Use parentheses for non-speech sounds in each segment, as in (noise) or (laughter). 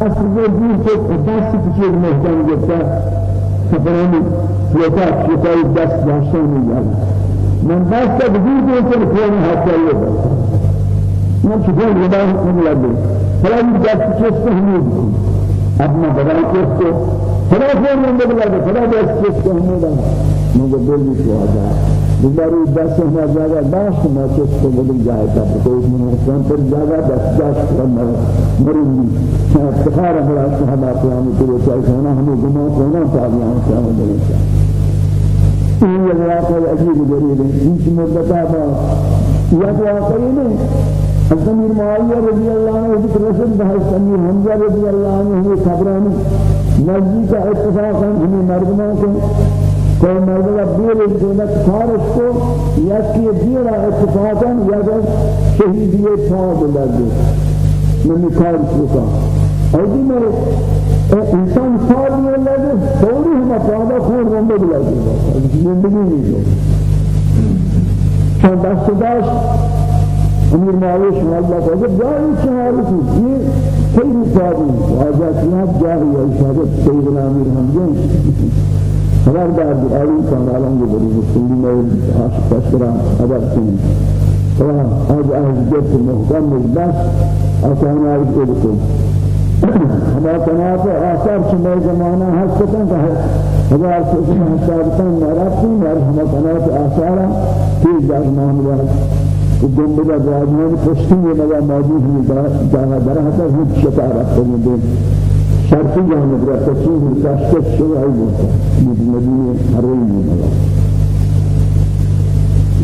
دست دور کو دست کشید مهدن گفته سفرانی فلوتا شکای دست داشتن میاد من دست کو که فلان حتی یه من چطور یه من لگه فلان دست چست همید اب من بدای چست فلا فلان من بدای فلا دست چست همید مجھے دل بھی تو بزاری دس ہمیں جاگا داشت میں چس کو بدل جائے تا کوئی من حسن پر جاگا دس دس کرنا مرندی افتخار ہمارا صحابہ قیام کرو چاہے سونا ہمیں گناہ سونا تابعان شامل دلیں چاہے یہ واقعہ عجیب غریب ہے انچ مدتا با یہ واقعی نہیں امیر معاویہ رضی اللہ عنہ ذکر رسول بحث امیر حمزہ رضی اللہ عنہ یہ خبرانی نزدیک اتفاقا ہمیں مردمان کو کوئی مرد بیل دیمت خارج کو یکی دیرا اتفاقا یا شہیدی تاب لگے من کار شکا اور دی میں انسان تاب لگے فوری ہم اپادا خون رنبے لگے زندگی نہیں جو چون دست داشت امیر معاوش اللہ کو جب جاری چہار کی یہ کئی تابی واجہ کیا جاری اشارت سیدنا امیر حمدین خبر دار آئی کامران کے بڑی مسلم میں عاشق تشکرہ ادب فلا آج آج جب محکم مجبس آسان آئی کو بکل ہما تناف آثار چمے زمانہ حسکتاں کہ ہزار سوچنا حسابتاں مرابتاں اور ہما تناف آثارا تیز جاگ معاملات دنبلا راجمان پشتی یہ مجا موجود ہوئی جاگہ درہتا ہوں شکارت کرنے دیں شرطی جانب را تصویر تشکت شوعی بودتا مدینه حرمی بودتا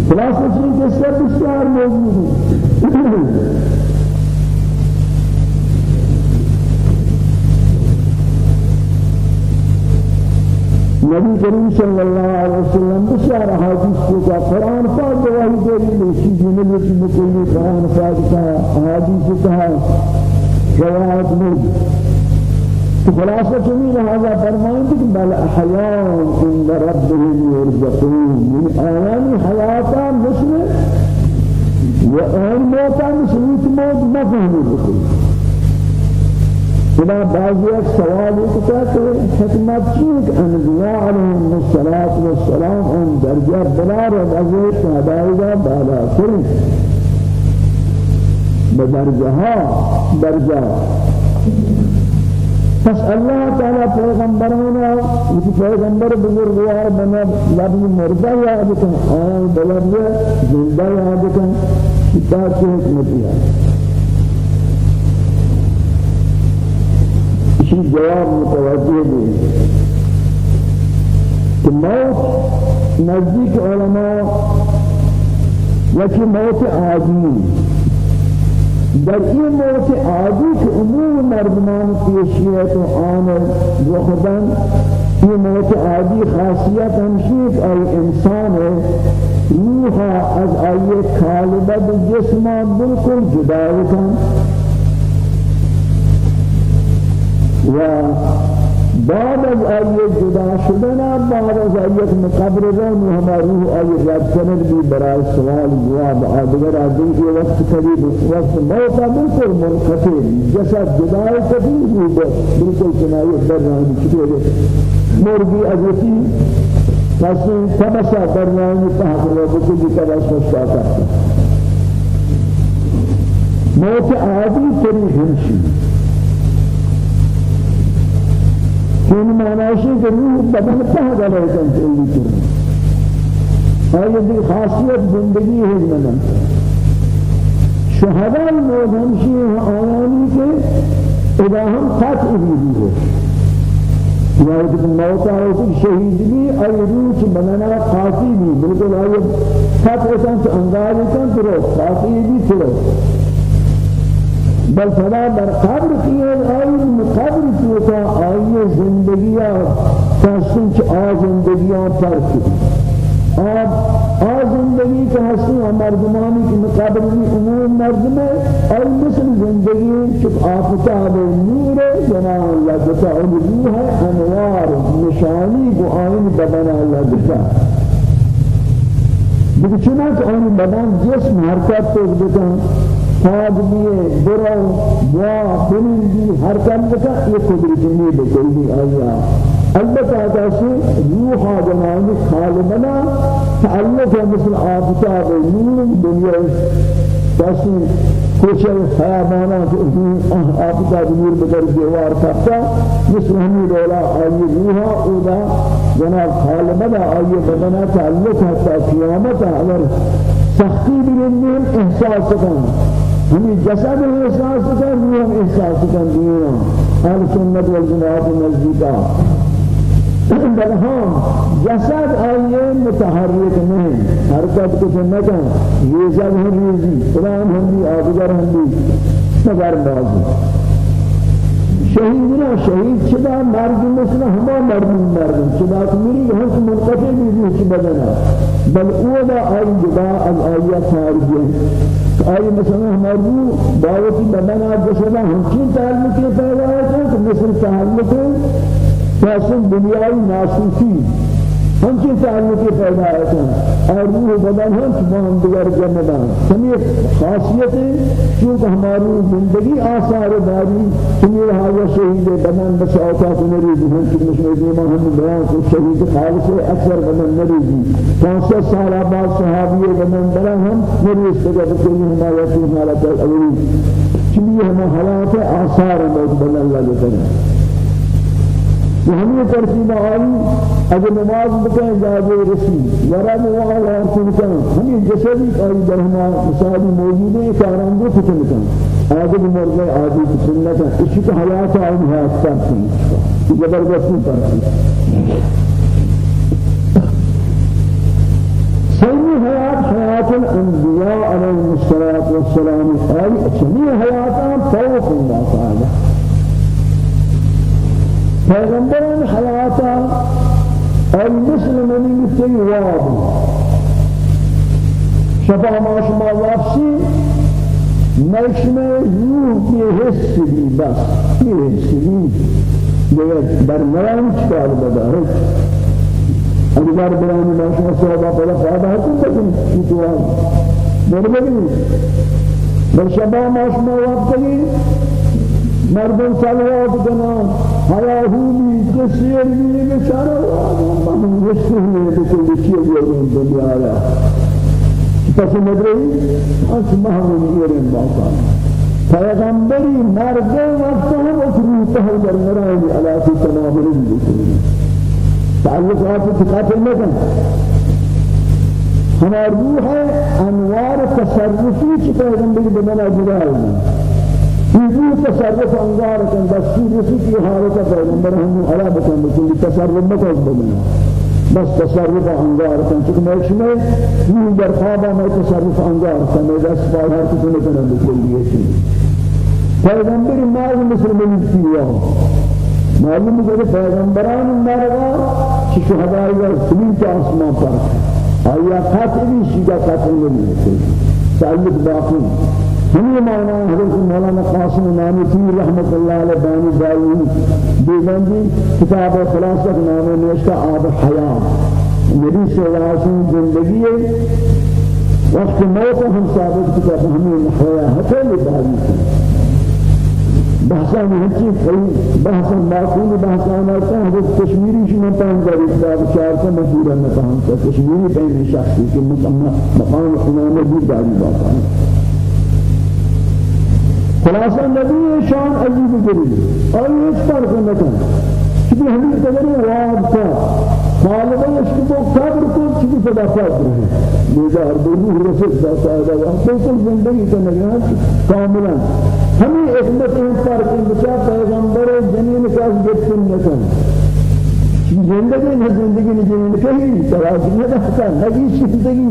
خلاص اسی قصہ بسیار موجود نبی کریم صلی اللہ علیہ وسلم بسیار حدیث کو قرآن پاک گواہی دے رہی ہے چیزیں ملتی مکلی قرآن پاک کا حدیث کا روایت میں خلاصة من هذا فرمان بل أحياء عند ربهم يرزقون. من آيان حياتا مثل وآن موتا مثل موت مفهوم بكل بنا بعضی ایک سوال اٹھتا کہ حکمت چیک انبیاء علیہم الصلاة والسلام آن درجہ بلا رضی شہدائیگا بالا کریں بدرجہ درجہ پس اللہ تعالی پیغمبرانا یہ پیغمبر بزرگوار بنا لبی مردہ یاد کن آن بلد زندہ یاد کن کتاب کی حکمتی ہے اسی جواب متوجہ دی کہ موت نزدیک علماء یکی موت عادی در این موت عادی که عموم مردمان پیشیت و آن وخدن این موت عادی خاصیت همشید ای انسان روحا از آیه کالبه جسمان بالکل جدا کن و بعد از آیه جدا شدن بعد از آیه مقبر رون ہمارا روح آیه رد کنن بھی برای سوال جواب آدگر آدم کے وقت قریب وقت موتا بالکل منقطع جسد جدا کبھی بھی بالکل کنایه در رہی چکے مرگی اجتی کسی تمسا در رہی تحقیق بکلی تبس کرتا موت عادی تری ہمشی این معنیشی کہ روح بدن تحت علیہ کنٹرولی کرنے آئیے دی خاصیت زندگی ہے منن شہداء موت ہمشی آیانی کے اذا ہم قطع بھی ہے یا ایک موت آئے تو شہید بھی آئی روح بنانا قاطی بھی بلکل آئیے قطع کن انگاری کن ترو قاطی بھی ترو بل فلا در قبر کیے آئی قبر کیے آئی زندگیاں تحسن چ آ زندگیاں پر کی؟ آب آ زندگی کے حسن مردمانی کی مقابل میں عموم مرد میں اور مثل زندگی چک آفتاب نور جنان لگتا روح ہے انوار نشانی کو آئین بدن لگتا لیکن چنانچہ آئین بدن جسم حرکت تو دیتا پاد لیے برو بوا بنندی ہر کم کا یہ قدرت نہیں بکلی آیا. البتہ ایسے روح جنانی خالبنا تعلق ہے مثل آفتاب نور دنیا ایسے کوچے خیابانا کہ آفتاب نور بدر دیوار کرتا مثل ہمی رولا آئی روحا اودا جناب خالبنا آئی بدنا تعلق ہے قیامت اگر سختی بگندیم احساس کریں ہمیں جسد احساس کر روح احساس کر دینا اہل سنت والجماعت نزدیکا بل ہم جسد آئیے متحرک نہیں حرکت کچھ نہ کہیں یہ سب ہم ریزی قرآن ہم بھی آدگر ہم بھی مگر بازی. شہید نہ شہید چدا مرد مثل ہما مرد مرد چدا میری ہنس منقطع بھی روح بدنا بل اولا آئی جدا از آیات خارجی آئی مثلا ہماری دعوتی بدنا جسدا ہمچین تعلق پیدا ہے کہ مثل تعلق فاسم دنیای ناسوسی ہمچین تعلق پیدا ہے اور روح بدن ہم تمام دیگر جمدان سمی خاصیت چونکہ ہماری زندگی آثار داری سمی رہا شہید بدن بس اوقات نریزی ہم کی مشہد ایمان ہم بیان کو شہید خالص اکثر بدن نریزی. پانسد سال بعد صحابی بدن بلا ہم نریز تگا بکلی ہمایتی حالت الاولی چلی ہم حالات آثار موت بدن لگے کریں وهمي ترتيب عالي اگر نماز بکن جاجے رسی. ورا نواز اور سنکن ہمیں جسدی آئی درہما مثالی موجود ہے کاران کو فتن کن آدم مرغے آدی فتن کن اسی کا حیات آئی حیات کرتی زبردستی کرتی سيدي حياة حياة الأنبياء عليهم الصلاة والسلام. أي سمي حياتهم فوق الله تعالى پیغمبران حیاتا اور مسلمانی مثل واب شفا ما شما واپسی نشم روح کی حس بھی بس یہ حس بھی دیگر در مران چکار بدا ہے اگر برانی ما شما پدا فائدہ ہے تو بکن کی تو آن مرمگی بل شفا ما شما واپسی مردم صلوات کنن. حیاهومی کسیر بھی بیچارہ من رشته ہے بکل چیز یارون دنیا را. پس مدرئی اس مہمون ایرن باقا پیغمبری مردم وقت ہم اکروی تہر در مرائنی علاقی تمامرین بکنی. تعلقات تقاتل مکن ہمار روح انوار تصرفی چی پیغمبری بمنا جدا ہے چیزی تصرف انگار کن دستور رسی کی حالت پیغمبر ہم علا بکن بکن تصرف مکن بکن بس تصرف انگار کن چکہ میں شمیں یہ در خوابا میں تصرف انگار کن میں دست پار ہر کسی نکنن بکن لیے چیز پیغمبر ماز مسلمین کی ہوا معلوم ہے کہ پیغمبران مرگا کہ شہدائی کا سلیم کے آسمان پر. آیا قاتلی شیدہ قاتل نہیں ہے تعلق باقی. ہمیں معنی حضرت مولانا قاسم نامی رحمت اللہ علیہ بانی دائی دیگنجی کتاب خلاصہ نام نوشتہ آب اللہ علیہ وسلم زندگی وقت موت ہم ثابت کتاب ہمیں حیاء حتی داری بحثا ہنچی کئی بحثا معقول بحثا آتا ہے حضرت کشمیری شما پہن کتاب چارتا مدورہ میں پہنتا کشمیری پہن شخصی کہ مقام خنامہ بھی داری باتا ہے۔ خلاصہ نبی شان عجیب گری اور یہ فرق نکن؟ چونکہ ہمیں قدر واد کا غالبا اس کو قبر کو چونکہ صدا قبر ہے بیدار بروح رسول ذات آدھا وقت بالکل زندگی کا نگاہ کاملا. ہمیں حکمت ان فرق بچا پیغمبر جنین کا جتن نکن. زندگی نه زندگی نه زندگی کهی تراز نه داشتن نگی زندگی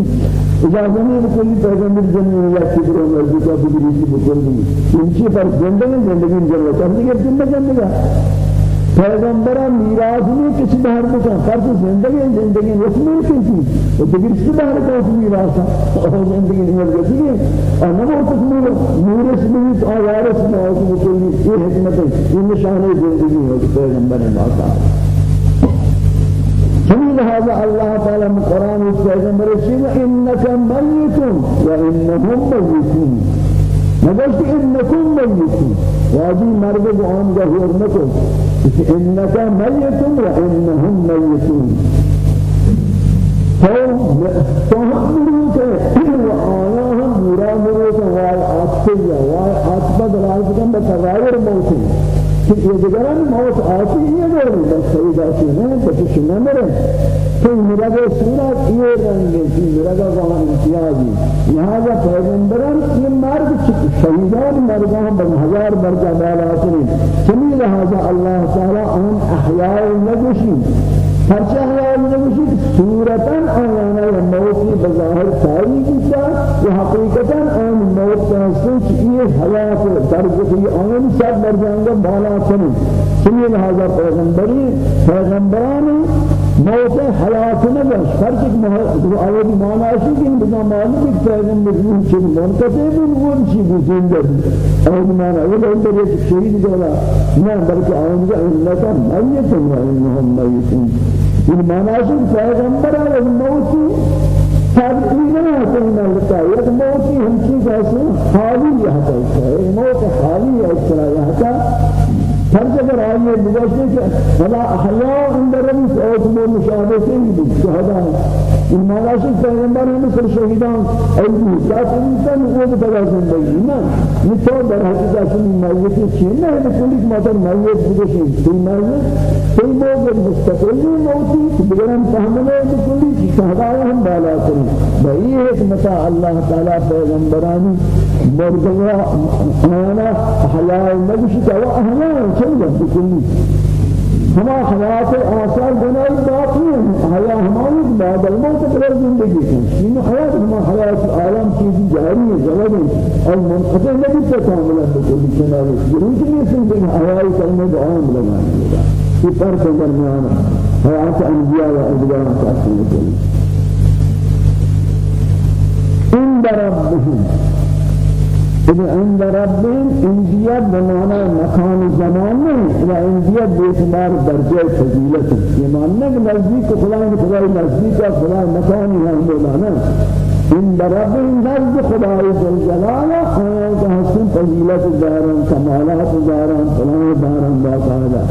اجازه نہیں بکلی پیغمبر جنگی یا کبر مرضی کا بگری کی بکلی انچی پر زندگی زندگی کرنے کے دن میں زندگی پیغمبران میراث میں کسی باہر کو فرض زندگی زندگی رسمی کی تو دیگر کسی باہر کو میراث؟ اور زندگی نہیں گزری اور نہ وہ تکمیل میراث میں تو وارث میں اور کوئی حکمت ہے یہ زندگی ہے پیغمبر نے لهذا الله تعالى من قرآن السيدنا مرسل إنك ميت وإنهم ميتون. نگشت انکم میتون واجی مرد کو آن گهور نکن انک میتون و انهم میتون تو تو هم که و آیا هم برا کہ یہ دیگران موت آتی ہے دور بس صحیح آتی ہے تو شما مرے تو میرا وہ صورت یہ رنگ ہے میرا وہ امتیازی. لہذا پیغمبران یہ مرد شہیدان مردان بن ہزار مرد بالا آتی سمی لہذا اللہ تعالی آن احیاء نگشی پرچہ حیال نمشید صورتا آیانا موتی بظاہر ساری کتا و حقیقتا آن موت تحسن چیئے حیات درجتی آن سب برجانگا بالا کنی. سنی لہذا پیغمبری پیغمبرانی موت حیات نبش فرق آیت معناشی کہ ان بنا معلوم ایک پیغمبر روح چیز منقطع بھی وہ چیز زندہ بھی آیت معنی وہ اندر ایک شہید دولا نہ بلکہ آیت کا علتا میت ہے انہم میتون این مناسب پیغمبر ہے موتی تابعین ہے ملتا یک موتی ہم چیز ایسے حالی ہے موت حالی ہے اس طرح ہر جگہ آئیے بگوشتے کہ ولا احیاء عند ربی اوت میں مشاہدے بھی شہداء ان مالاشی پیغمبر ہمیں سر شہیدان ایدی ذات انسان وہ بتا زندگی نا یہ تو در حقیقت سنی میت چین ہے کلی ماتر میت بگوشی تی میت تی موت مستقلی موتی بگرم تحملے کلی شہداء ہم بالا کریں بئی حکمت اللہ تعالی پیغمبرانی مردگا آنا احیاء نبشی تو احیاء چنگا بکلی. ہما حیات آثار بنائی باقی ہیں حیا ہماری بعد الموت پر زندگی کی این حیات ہما حیات عالم چیزی جاری ہے جلد ہے. اور منقطع نہیں تکامل بکلی. کنارے ضرور کی نہیں سنتے حیائی کلمہ دعام لگانے لگا یہ فرق درمیان حیات انبیاء و ادبیاء کا سنتے ان ربهم. إذا عند ربهم اندیت بمعنى مكان زمان نہیں و اندیت بیتمار درجہ فضیلت یہ ماننا کہ نزدیک خدا خدا نزدیک خدا مکانی ہے مولانا. عند ربهم نزد خدا جل جلاله. آیا حسن فضیلت داران کمالات داران فلان داران باقاعدہ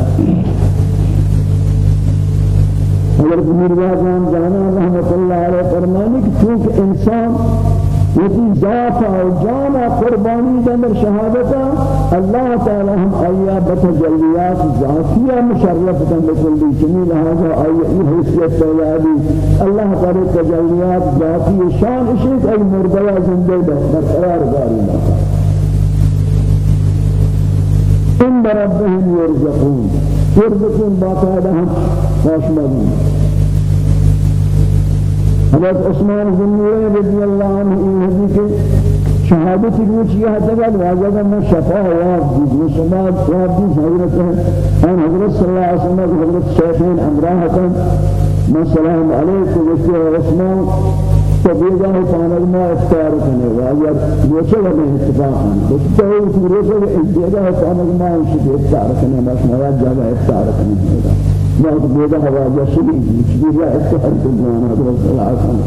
حضرت میرزا جان جانا رحمت اللہ علیہ فرمانے کہ چونکہ انسان وفي ذات و جانا قربانی دمر شهادتا الله تعالى هم آیا بتجلیات ذاتیہ مشرفتا بکلی چنی لہذا آیا ای حیثیت تیاری اللہ تعالی تجلیات ذاتی شان اشیت ای مردیا زندے برقرار داری ان ربهم يرزقون يرزقون باقاعدة هم واشمدون حضرت عثمان بن نورین رضی اللہ عنہ این حدیث کے شہادت کی روچ یہ حد تک واجب واب دی حضرت ان حضرت صلی اللہ علیہ وسلم حضرت شیخین امراہ میں سلام علیکم وشی عثمان تو بیگاہ پانک ما اختیار کرنے واجب روچے لگے اتفاقا تو اس روچے بیگاہ پانک ما اختیار کرنے بس مواد جگہ اختیار کرنے ما بيدا هوا جسدي بيدا استحر الدنيا هذا العاصم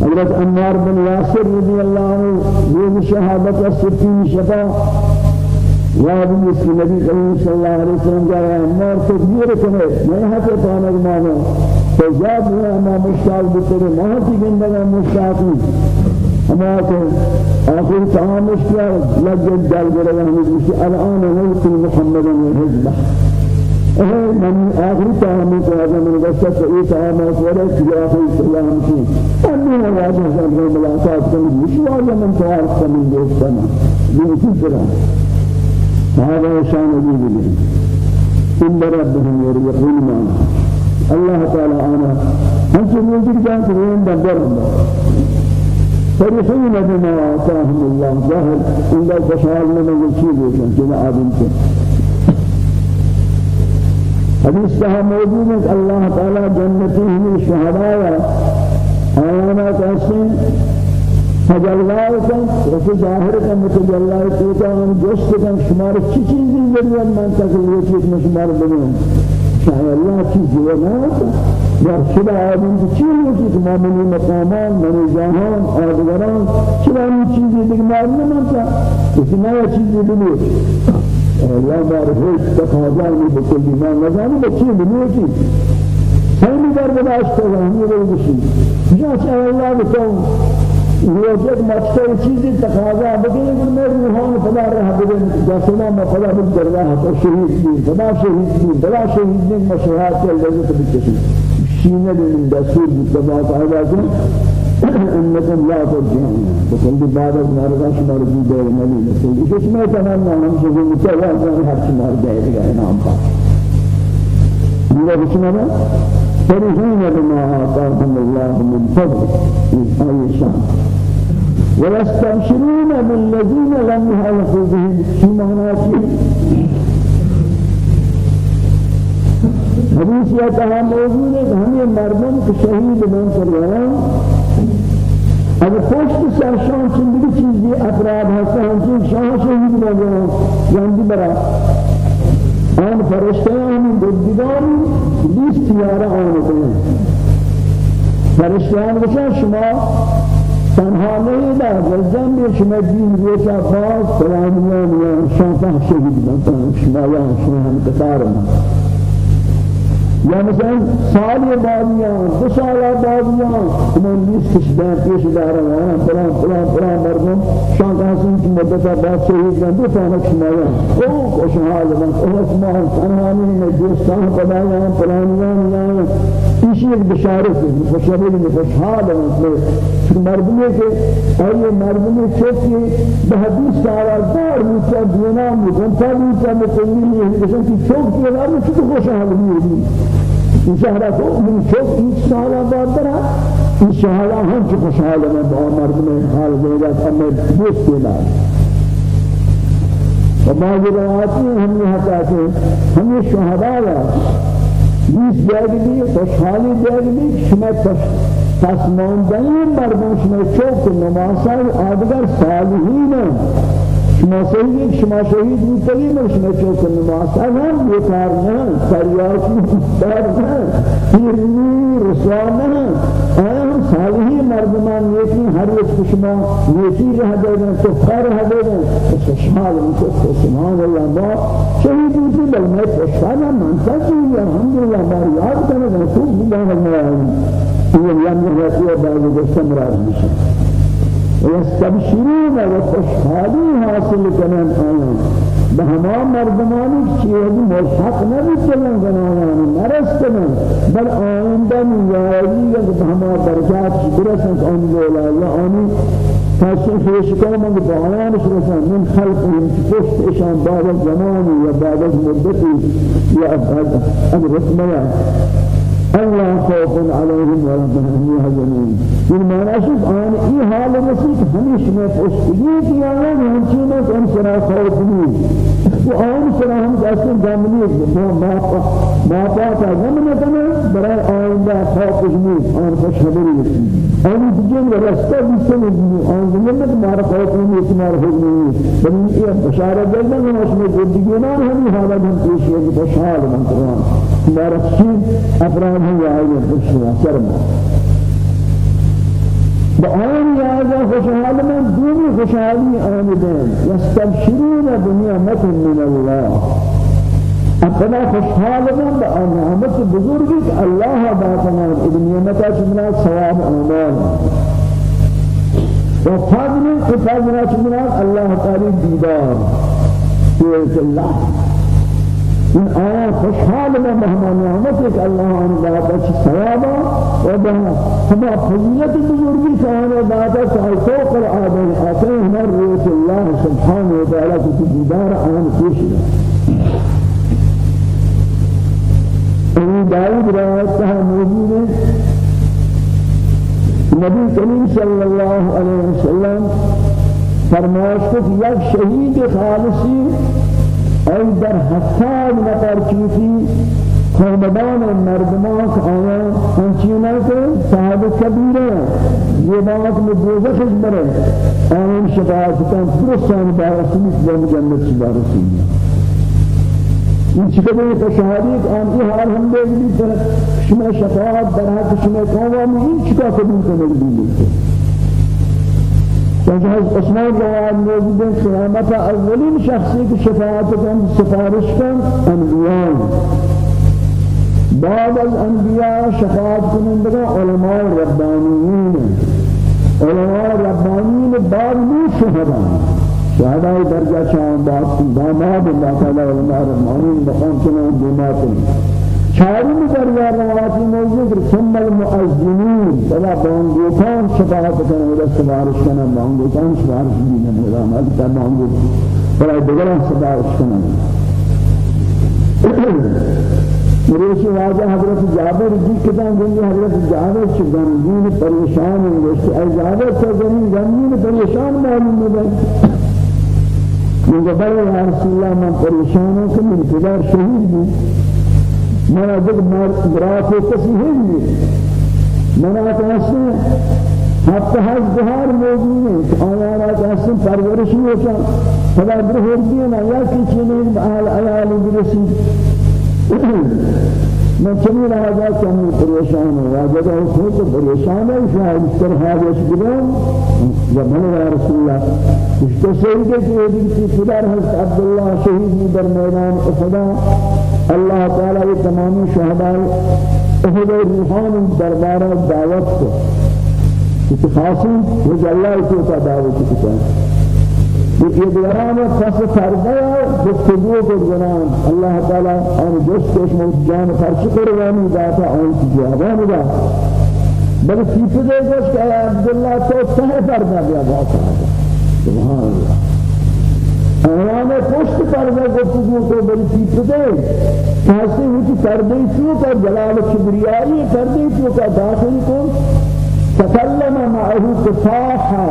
حضرت عمار بن ياسر رضي الله عنه یہ شهادة الستين شفا يا ابن النبي صلى الله عليه وسلم قال يا عمار تكبير كنه ما هذا كان المعنى؟ فجاب ما مشتاق بتر ما تيجي بنا مشتاق اما آخر تعامش کیا لجد جل جل وعلا الآن موت محمد وحزبه اے من آخر تعامل کو من قصة اي تعامل ولا في آخر السلام کی انه واجه زمن ملاقات كل مش واجه من تعارف من دوستنا دين كثرة هذا شان جيد إن ربهم يرزقون معنا الله تعالى أنا أنت موجود كان ترين دبر فرحين بما آتاهم الله. ظاهر إن لا تشعر لنا وشيء بيشن كما عادمت حدیث کہا موجود. ہے اللہ تعالی جنتی ہمیں تجلال کن وفي ظاهر کن متجلال کوتا ہم جست کن شمار چی چیزی ضرورت من تکلیفیت میں شمار بنیم شاہ اللہ چیز جو نہ در شده آدم که چی میگی که ما منی مقامان منی جهان آدگران. چرا این چیزی دیگه معلوم نمیشه کسی نه چیزی بلیه الله بار هیچ تقاضا نی بکلی ما نزانی به چی بلیه چی سیمی در کنه همی رو بشی جا چه الله بتون روزت مقصد چیزی تقاضا بکنه کہ میں روحان خدا رہا بدن جسنا میں خدا بن درگاہ تو شہید بھی خدا شہید بھی بلا شہید نے مشہات کے لذت بکشی سینه من دستور بتبع تعالى انكم لا ترجعون بكل بعد مرضى شمار دي دور نبي لكن إيش ما تمنى هم شيء متوا كان هر شمار ده ده نام با يلا بسمعنا فرحين بما آتاهم الله من فضل من أي شأن. ويستبشرون بالذين لم يلحقوا بهم في معناته حدیث یا کہا موجود ہے کہ ہمیں مردم کے شہید بن کر رہا اگر پشت سرشان چندگی چیزی افراد ہستا ہم چیز شاہ شہید بن رہا یعنی برا۔ آن فرشتگان بدیدار لیست یاره آن کنند فرشتگان بچه شما تنها نیده بزن بیا شما دین بیش که خواست یا شما پهشه بیدن شما یا شما هم کتار من یا مثلا سال بعدیان دو سال بعدیان من نیست کش دن پیش دارم آن فلان فلان فلان مردم شان کاسم کی مدت بعد شهید بن دو تانه شمایا أو خوش حال من أو اسمع تنهانی میں دوستان بدایان فلانیان یا ایشی ایک بشارت ہے خوشحالی میں خوشحال ہے مردمی کے آئیے مردمی چوکی بحدیث سارا دار موچا دینا موچا تا موچا مکلی ہے کہ چوک کے بعد چوک خوشحال ہوئی این شهر کو من شوق این سال درا این شهر هم چه خوشحال من با مردم حال دیگر اما دوست دیدار و بعض روایتی ہم نے حقا کہ بیش دیگه بی خوشحالی دیگه بی شما تسماندهی مردم شما چوک و نماسای آدگر صالحین شما شهید شما شهید می‌تونی شما چوک و نماسای هم بیکار نه سریاش بیکار نه پیرمی رسوا نه. صالحی مردمان نیکی هر یک شما نیکی راه دادن کفار راه دادن خوشحال میشه سبحان الله با شهید میتونی بل من خوشحال من تجیل الحمدلله بار یاد کنه خوب الله الله این یعنی رسول بعد دستم راز میشه. ويستبشرون وخشحالي حاصل کنن آیان به همه مردمانی که چیزی ملحق نمیتونن زنانان نرستن بل آینده میاری یا به همه درجات برسن آن دولا یا آنی تاسو خیشکان من بیان شرسن من خلقهم پشت اشان بعد زمانی یا بعد مدتی یا از رسمه الله خوف عليهم ولا هم يحزنون معنی شد آن این حال رسید همیشه میں پشتگی کیا ہے ہم چیزیں ہم سرا خوف وہ آن سرا ہم اصل دامنی ما ما ما تا زمن کنه برای آینده خوف نہیں آن خوش خبری رسید آن دیگه راستا بیشتر آن زمین مار خوف نہیں اتمار ہو نہیں بل یہ بشارت دینا کہ اس میں زندگی نہ ہم حالت ہم پیش ہے خوشحال من چیز افراد ہے آئے خوش شرم بآن هذا خوشحال من دون خوشحالي آمدين يستبشرون بنعمة من الله. اپنا خوشحال من بآن نعمت بزرگی الله باتنا ابن نعمتا چمنا ثواب اعمال و فضل فضل چمنا الله تعالی دیدار. في الله این آیا خوشحال به مهمان نعمت که الله آن داده چه ثوابا و به همه فضیلت بزرگی که آن داده که فوق العادة آتے ہمار روح الله سبحانه و تعالی کی دیدار آن پیش این داود روایت کا موجود نبی کریم صلی اللہ علیہ وسلم فرمائش کو یک شہید خالصی ای در هفتاد نفر چیزی خاندان مردمان که آیا هنچینه که صاحب کبیره. یہ بات میں دوزخ بره. آن شفاعت کن درستان بارسی مثل جنت شبارسی این آن این حال هم بگید. شما شفاعت در حق شما قوم این چیکار قبول کنید؟ چونکہ عثمان روایت موجود ہے قیامت اولین شخصی کی شفاعت کن سفارش کن انبیاء. علماء ربانیین. علماء ربانیین بعد می شهدان. شهداء درجہ شان بعد داماد اللہ تعالی علماء ربانیین کنان دیمات چارم دریا روایتی موجود ثم المؤذنین بلا بانگوکان شفاعت کنه ولا سفارش کنه بانگوکان سفارش دینه مولا مال تا بانگو بلا دیگران سفارش کنه. مریشی واجہ حضرت جابر جی کتان گنگی حضرت جابر چھ غمگین پریشان ہیں اے جابر چھ غمگین پریشان معلوم ہے من قبل یا رسول اللہ من پریشان ہوں کہ من پدر شہید بھی منا جب مرات کسی ہے منا کہتے حتی ہز بہار موجود ہیں۔ آیانا کہتے پرورشی ہوتا فلا برہر دینا یا کچھ نہیں آل عیال برسی میں چمی رہا جا چمی پریشان واجہ جا اس تو پریشان ہے شاید اس طرح جب میں یا رسول اللہ اس تو سیدے یہ دن کی خدار حضرت عبداللہ شہید در میدان احدا اللہ تعالی یہ تمامی شہداء احد روحان دربارہ دعوت کو. اتخاصی وہ اللہ کی دعوت کی یہ دیران فس فردیا گفتگو کو جنان اللہ تعالی اور جس کو اس جان خرچ کروانی ذات آن کی جوابان دا بل سیف دے گوش کہ عبداللہ تو سہ فردا دیا بات سبحان اللہ آیان پشت پردہ گفتگو بل سیف دے کیسے ہوتی پردے کیوں کا جلال کبریائی پردے کیوں کا داخل کو تکلم معه كفاحا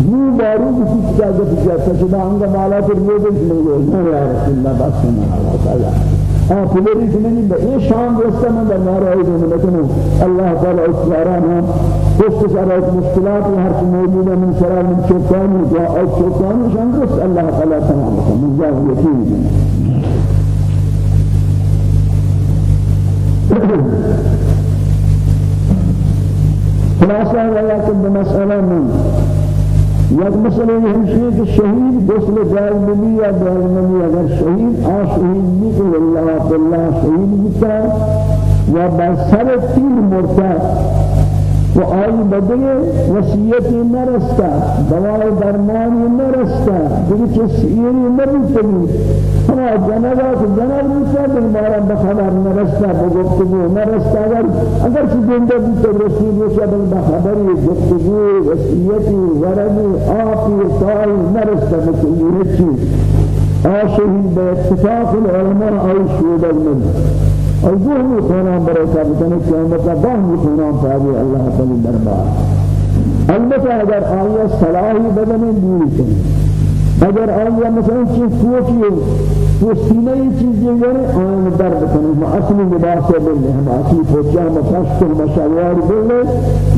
نو بارو کسی کی اجازت کیا سجدہ انگا مالا پر یہ دن لے گئے یا رسول اللہ بس سنا اللہ تعالی ہاں پھلری سننی بے یہ شام رستا من در نارا ہے دون لیکنو اللہ تعالی اس یاران ہم اس سارا ایک مشکلات ہر کی موجود ہے من شرار من چوکانی جا اور چوکانی شان رس اللہ تعالی تمام من جا یقین خلاصہ ہے کہ بمسئلہ من. یک مسئلہ ہمشی کہ شہید غسل جائز بھی یا جائز نہیں اگر شہید آ شہید بھی کہ اللہ باللہ شہید بھی یا بسر تین مرتد و آئی بدل وصیتی نرستا دوائی درمانی نرستا دیگه چسیری نبیتنی ہما جنگا تو جنگ بیتا دنبارا بخبر نرستا بگفتگو نرستا اگر اگر چی زنده بیتا رسول روشا بل بخبری گفتگو وصیتی ورمی آفی سائی نرستا بکلی هچی آشهی به اتفاق العلماء آئی شهود المنزل اور ہم برکہ بکنے قیامت کا باہم خونان پاہی اللہ تعالی دربار البتہ اگر آیا صلاحی بدن کریں اگر آیا مثلا چیز کوچی وہ سینہ یہ چیز یہ یعنی آئین درد کریں ہم اصلی لباس بلنے ہم اصلی پوچا ہم پشت مشاوار بلنے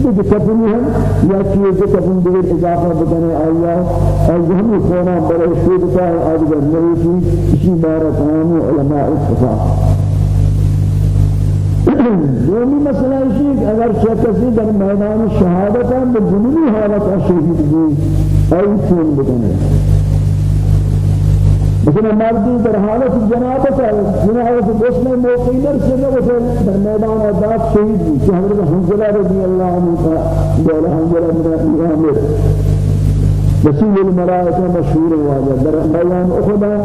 دیکھ کپنی ہم یا چیز کپن دیگر اضافہ بکنے آیا اور ہم خونان برے شود کا تمام علماء اتفاق دومی مسئلہ ہے کہ اگر کسی در میدان شہادت ہے تو جنوبی حالت شہید بھی اور چون بکنے لیکن مردی در حالت جنابت ہے جنابت بسم موقعی در سنہ در میدان آزاد شہید بھی کہ حضرت حنزلہ رضی اللہ عنہ کا دولہ حنزلہ من امیر رسول الملائكة مشهور واجه در بيان أخدا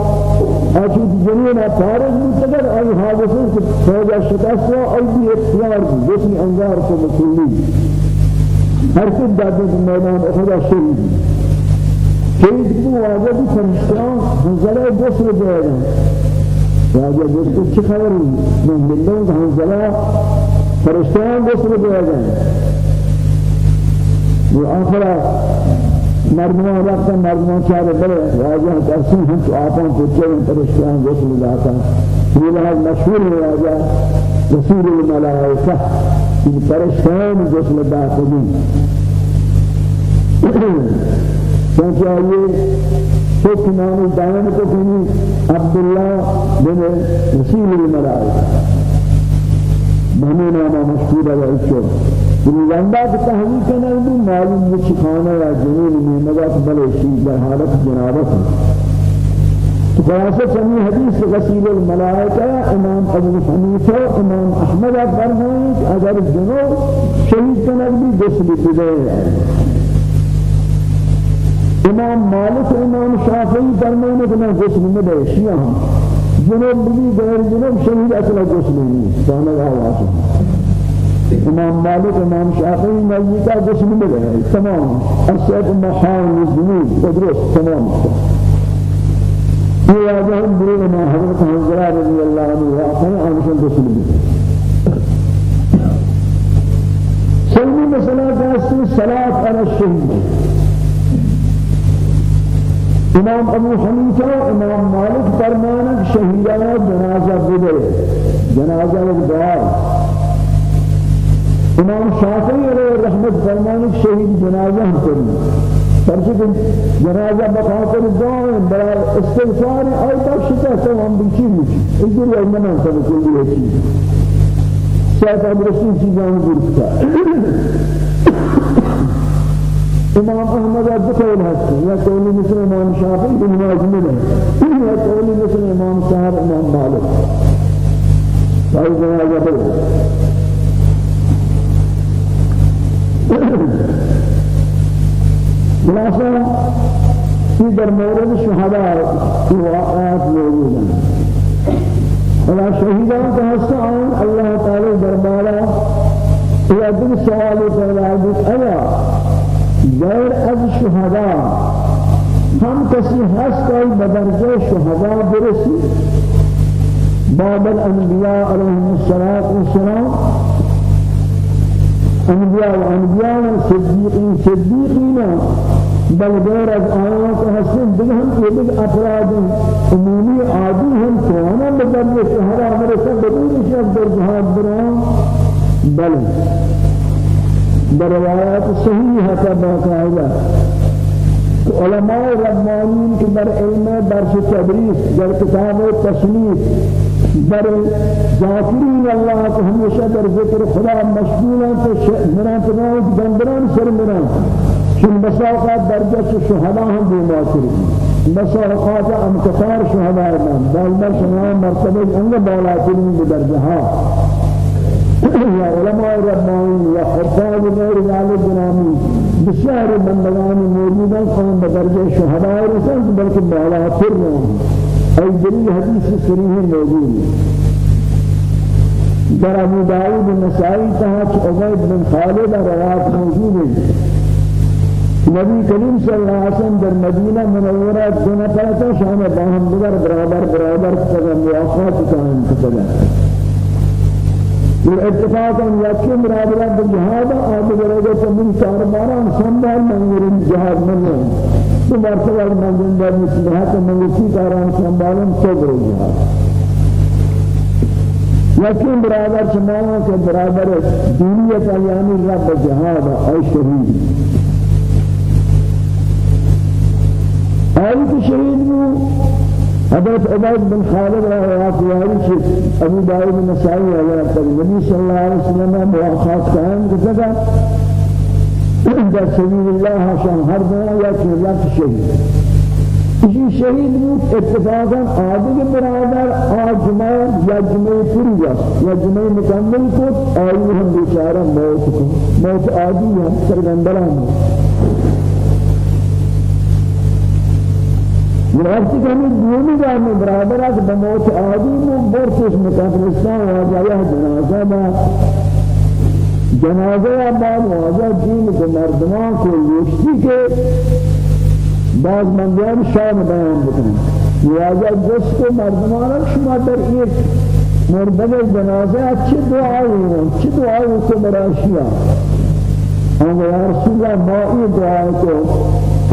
أشوف جميعنا فارغ مستقر أي حادثة فوجا شكاس أي بي اختيار جسم أنظار کو مسئولی ہر کس دادے کے میدان أخدا شہید شہید کو واجه بھی فرشتیان حنزلہ گسر دے گا واجه گسر چی خبری من بلدن حنزلہ فرشتیان گسر دے گا وآخرہ مردمان وقت مردمان چاره بره. واجه ترسی هم تو آپان پوچه و پرشتیان غسل داتا یہ لحاظ مشهور واجه. رسول الملائکه. این پرشتیان غسل داتا دین چونکہ یہ حكمان دائم كفني عبد الله بن رسول الملائكة بني نام مشهور ہے لندا کی تحقیق کرنا بھی معلوم ہے خانہ یا جنین میں مگا بلے شی حالت جنابت خلاصہ سمی حدیث غسیل الملائکہ امام ابو حنیفہ امام احمد فرمائیں اگر جنوب شہید کنک بھی غسل بدے امام مالک امام شافعی فرمانے کہ میں غسل میں دے شیعہ ہم جنوب بھی غیر جنوب شہید أصلا غسل نہیں سانا آواز امام مالک امام شافعی غسل میں دے تمام. السيد محاول الذنوب تدرس تمام. یہ واجہ ہم برے امام حضرت حضرہ رضی اللہ عنہ واقعا آنشان غسل میں سلمی مسئلہ کہاستی صلاة على الشهيد امام ابو حنیفہ امام مالک فرمانا شہیدان جنازہ بدے جنازہ وقدار امام شافعی علیہ رحمت فرمانا شہید جنازہ ہم کریں۔ فرشت جنازہ بخاطر دعائیں برای استغفار آئی بخشتا تمام بچی مجھے اس دل ایمنا سب کلی ہے چیز۔ سیف اب رسول چیزان گرفتا امام احمد دو قول هست۔ یا قولی مثل امام شافعی نماز مله یا قولی مثل امام صاحب امام مالک۔ سعی جنازه بله خلاصہ في در مورد شهداء واقعات موجودة ولا شهيدان كهستعان الله تعالى دربارا يا دل سؤال پیدا أيا غیر از شهدا هم کسی هست بدرجه شهدا برسی؟ بعد الانبیاء علیهم السلام انبیاء و انبیاء و صدیقین صدیقین بل غیر از آیات حسن دیگه هم بھی افراد عمومی عادی هم کوانا بدرجه شهدا برسن بدون شب در جهاد بران بل در روایات صحیح ہے باقاعدہ علماء ربانین کے در علم درس تدریس در کتاب تصنیف در ذاکرین اللہ کو ہمیشہ در ذکر خدا مشغول ہیں تو مران تناؤ بندران سر مران۔ چون بساقات درجہ شہداء ہم بے معاصر بساقات امکتار شہداء من بالمر شما مرتبہ انگ بالاترین بدرجہا يا علماء رباني يا حفاظ غير ذلك جنامي بشهر بندگان موجودا قوم بدرجه شهداء رسول بلکہ بالا پر اي دلیل حدیث صریح موجود در ابو داود النسائی تحت عبید بن خالد روایت موجود ہے۔ نبی کریم صلی اللہ علیہ وسلم در مدینہ منورہ دو نفر شام باہم دیگر برابر برابر سگا موافقات قائم کرتا اتفاقا يكي مرادنا بالجهاد آدھے برادہ تمہیں چار باران سنبال منگرین جہاد منگرین تو مرتبہ من زندہ مسلحات منگسی کاران سنبالن صبر جہاد یقین برادر چمانا کہ برادر دینیت یعنی رب جهاد اي شهيد آئی کہ شہید حضرت عبید بن خالد یاری کہ ابو داؤد نسائی روایت ہے نبی صلی اللہ علیہ وسلم نے مواخات قائم کیا در سبیل الله شان هر دنیا یا لفظ شهید. اسی شهید بود اتفاقا آدم برادر آجمع یا جمع پوری یا جمع مکمل کو آئی ہم بیچارہ موت کو موت آدی ہم سرگندران وقتی که همی دومی جامعه برابر است به موت آدم و برسش متفرستان واجه جنازه با جنازه بعد واجه دین که مردمان کو یکتی که بعض منجان شام بیان بکنن. واجه جس کو مردمان شما در ایک مرده جنازه چه دعایی رو چه دعایی کو براشیا اما یا رسول الله ما ای دعای کو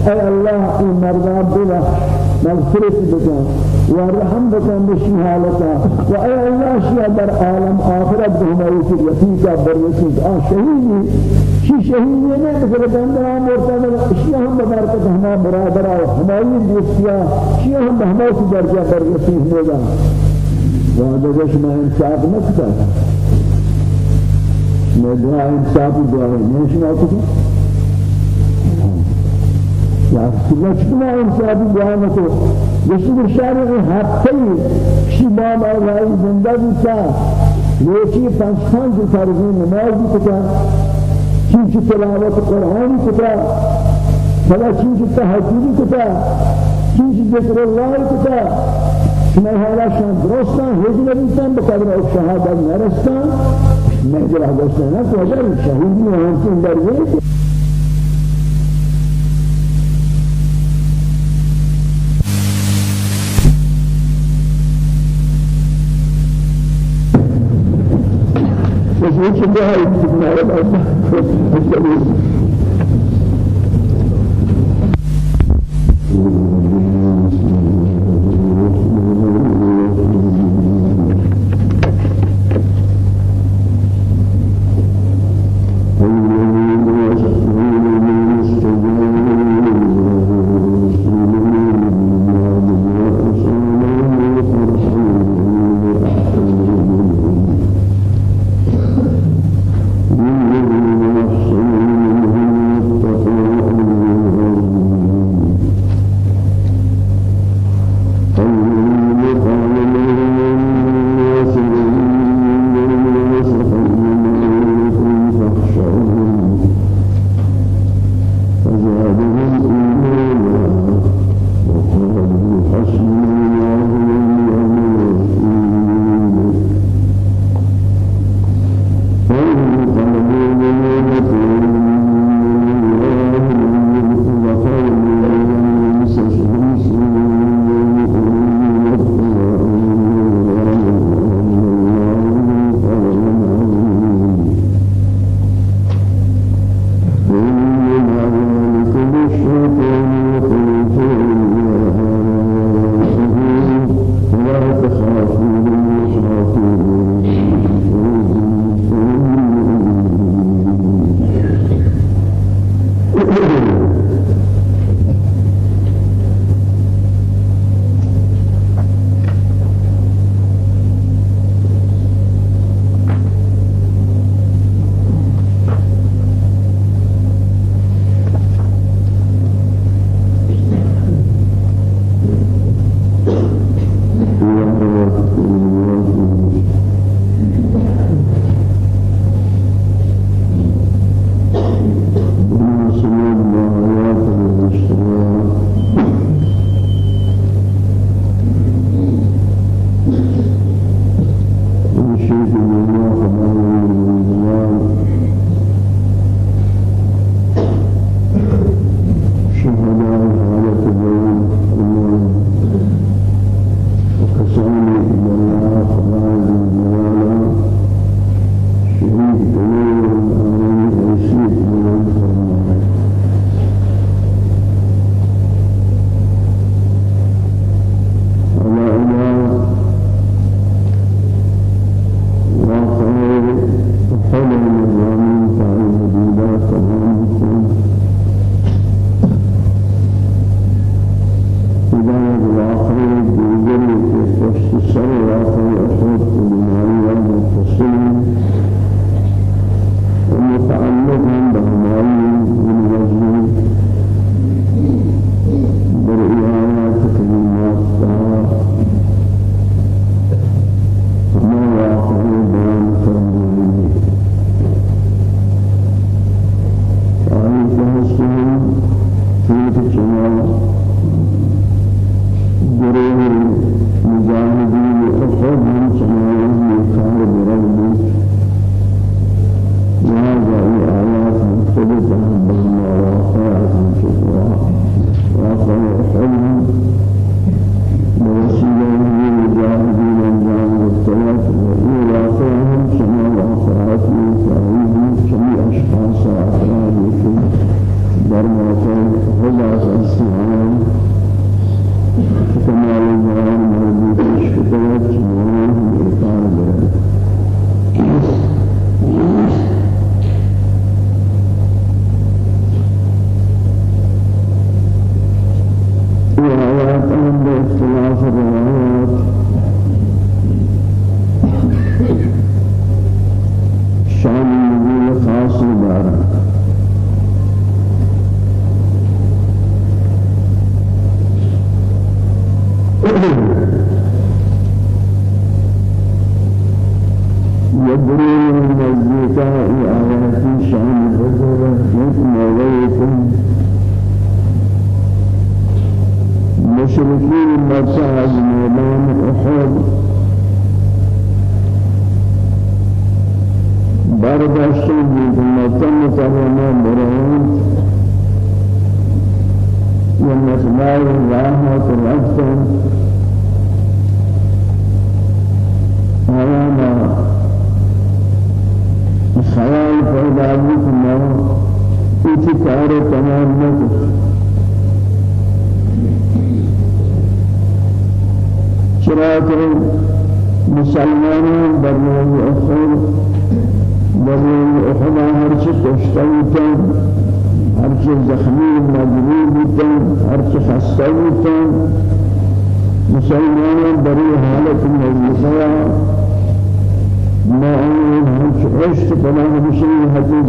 اے اللہ ای مردان بلخش مغفرت بکن. ورحم بکن بشی حالتا. و ای اللہ شیع در عالم آخرت بہمائی کی رفیقہ برسید آن شہیدی شی شہیدی نہیں بکر بندرہ مرتبہ شیع ہم ببرکت ہما برادرہ ہمائی دوستیا شیع ہم بہمائی کی درجہ برسید ہوگا وعدہ جشمہ انصاف نکتا میں دعا انصاف دعا ہے کتا سلسله انسان بیان کو رسول شارع هفته شما ما رای زنده بیتا لیکی پنج پنج فرضی نماز بیتا چیزی تلاوت قرآن کتا. فلا چیزی تحجیری کتا. چیزی ذکر الله کتا. شما حالا شان درستان هجر بیتن بقدر أو شهادت نرستان. مهجر حدستان نکو اگر شهیدی همچین در یک بس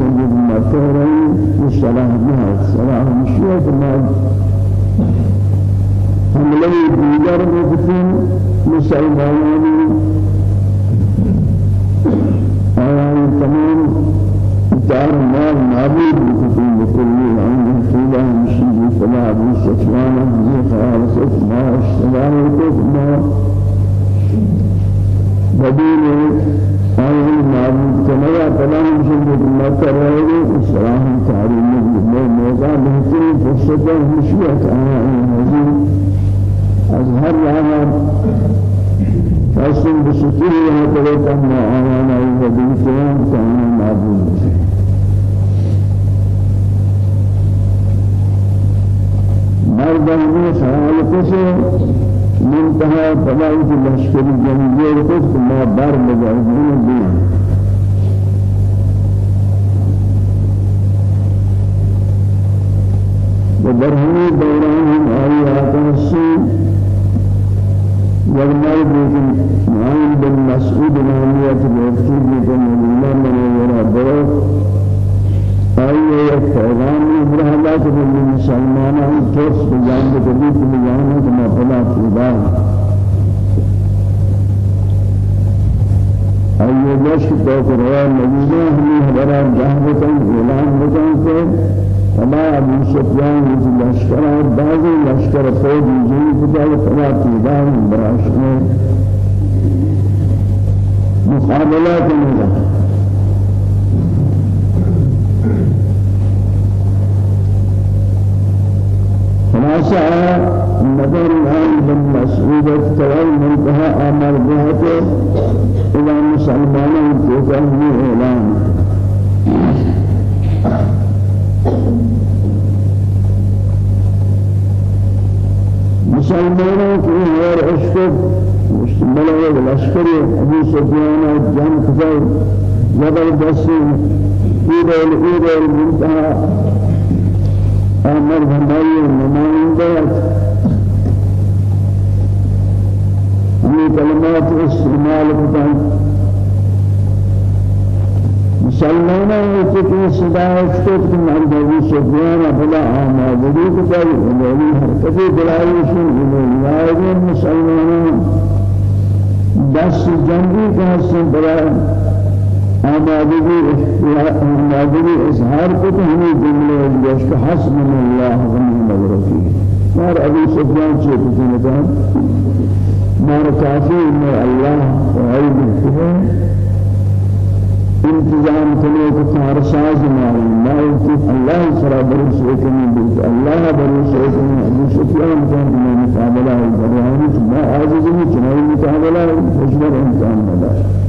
موجود ما تهرين الصلاة بها الصلاة مشيئة ما حمله دیگر مفتین مسلمانانی آیان تمام دار مال نابود مفتین بکلی عند طولا مشیج فلا عبد سفیان عزیز خالص ما اشتغال ما بدون آن معبود سمایا فلان شد مسائل اسلام تعلیم مبلغ موضع مهتم فرصت مشیت آن هزین از هر آن فصل بسطوری ها تلقا ما آن آن وبیتان سان معبود مردم نیست حالتش منتهى تبعي الأشكال لشكر الجنجير ما بار بجعزين الدين وبرهن دورانهم آيات السين يرمي بكم معين بن مسعود نامية الأفتيجة من الإمام من وراء بروف آئیے ایک پیغام نبرہ اللہ کے لئے مسلمانہ ہی توس بجان کے قبول کے بجانے کے مطلع خدا آئیے جشک توک روال مجیدہ ہمیں حبرہ جاہ بکن اعلان بکن کے فما ابو سفیان رضی لشکرہ بعضی لشکر فوجی جنی کتا فلا خدا براش میں مقابلہ کے نظر خلاصة نظر الآن من مسعود التوال منتهى أمر بهته إلى مسلمان التوفان إعلان. مسلمان کی اور عشق مشتمل ہے لشکر ابو سفیان اور جان خزر زبردست ایدل ایدل منتہا آمر ہماری نمائندہ ہمیں کلمات استعمال کرتا ہے مسلمانوں کو کہ صدا اس کو کہ ہم بھی شکران بلا آمادگی کو داری ہماری حرکت دلائی شن ہماری مسلمانوں دس جنگی کا حسن برائے آمادگی آمادگی اظهار کو تو ہمیں جملے اجلاس کا حسب اللہ غنی مغرفی مار ابو سفیان سے پوچھنے کا مار کافی میں اللہ عیب ہے انتظام کرنے کو تار ساز مال ما اللہ سرا برس ایکنی بلت اللہ برس ایکنی ابو سفیان کا مقابلہ ہے۔ برہانی ما عاجز نہیں چنائی مقابلہ ہے اس پر امکان نہ ہے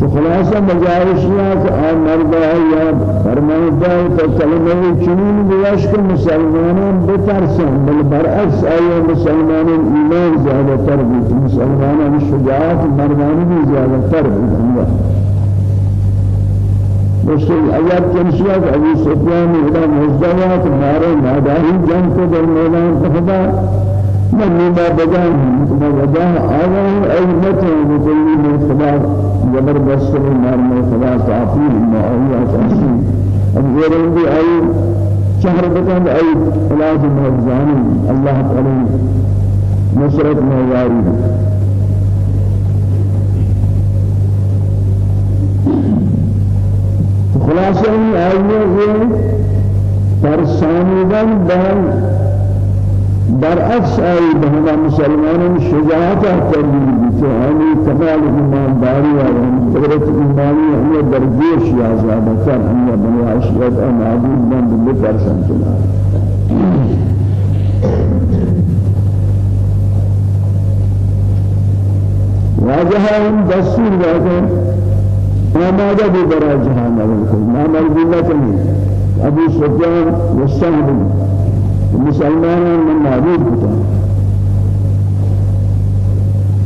تو خلاصہ مجاوشیاں کہ آن مردہ یا فرمانتا ہے تو کلمہ چنین بیاش کہ مسلمانان بترسن بل برعکس آیا مسلمانان ایمان زیادہ تر بیت مسلمانان شجاعت مردانی بھی تر بیت مشکل اگر کنشیات ابو سفیان ادا مزدوات مارے ناداری جنگ کو در میدان خدا من ما بجان. ما بجان آوان أئمة بكل من خدا. زبردست من من خدا تعطيل ما أساسي أم غيرهم بي أي شهر بكان أي علاج مرزاني الله تعالى نصرت مواري خلاصة آية ترسانيدن بان برعکس آئی بہنا مسلمانوں شجاعت تربیت بیتے ہمیں کمال ایمان داری و قدرت ایمانی ہمیں درجیش یا زیادتر ہمیں بنی عشیت اور معبود بند بکر سنتنا واجہ آن دستور واجہ آمادہ بھی برا جہان اول ما مرضی نہیں ابو سفیان والسهل مسلمان من معبود بتا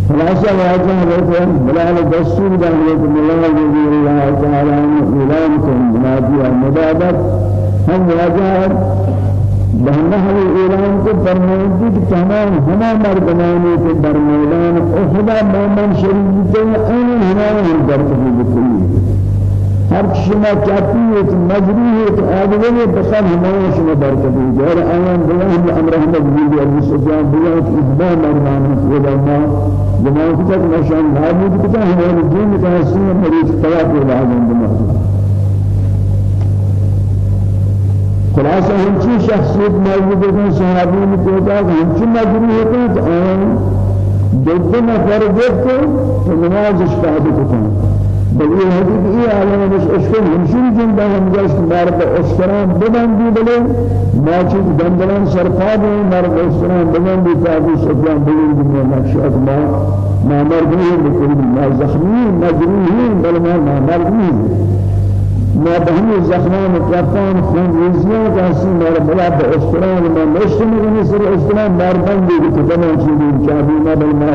خلاصة واجه لكم بلال دستور دهلت بلال رضي الله تعالى عنه إعلانكم منادي المدابت هم واجه بہنہ اعلان کو فرمائے کہ تمام ہما مردمانی کے درمیان اخدا مومن شریف کے این ہمارے درد بھی هر شما كافية مجروحة آدمية بخان هماية شما بركبه جار آيان بلاه الأمر هم بجيب أبو سفيان بلاه إثبان مرمان ولا ما جماعة كتاب نشان نابود كتاب همان الدين كهسين مريض طواف العالم بمعنى خلاصة هنچی شخصیت موجود ہے صحابی نے کہا کہ ہنچی مجروح ہوتے ہیں آن دو نفر دیکھتے تو نماز اشتہادی کو بل یہ حدیث یہ عالم مش اشکل ہمشن جن دا ہم جس مرد اشکران بدن دی بلے ماچی دندلان سرپاد مرد اشکران بدن دی تابی سبیان بلین دی نقشات ما ما مرد نہیں بکل ما زخمی مجروحی بل ما ما مرد نہیں ما بهمی زخمان کفان خون ریزیان هستی مار بلا به اشتران ما نشت میکنی سر اشتران مردن دیگه که تمام چیزی چابی ما بل ما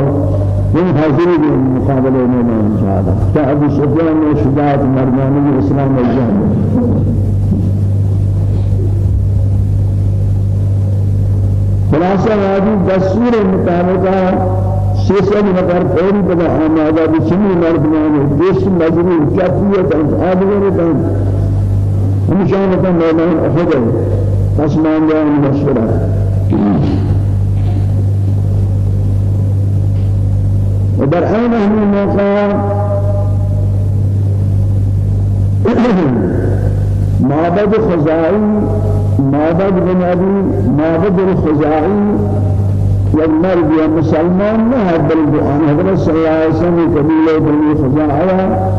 من حاضری به مقابله من جهاد تا ابو سفیان نے شجاعت مردانی اسلام الجهاد خلاصہ هذه دستور مطابقہ سيسال نفر فوري بدا آمادا بچنی مردمان دیش مجرور کفیت از آدگر کن ہمشان کن میدان احد اسمان جان مشورہ ودر أين هم الموقع معبد خزاعي معبد بن أبي معبد الخزاعي. والمرد يا مسلمان ما هذا القرآن هذا صلى الله عليه وسلم قبيلة بني خزاعة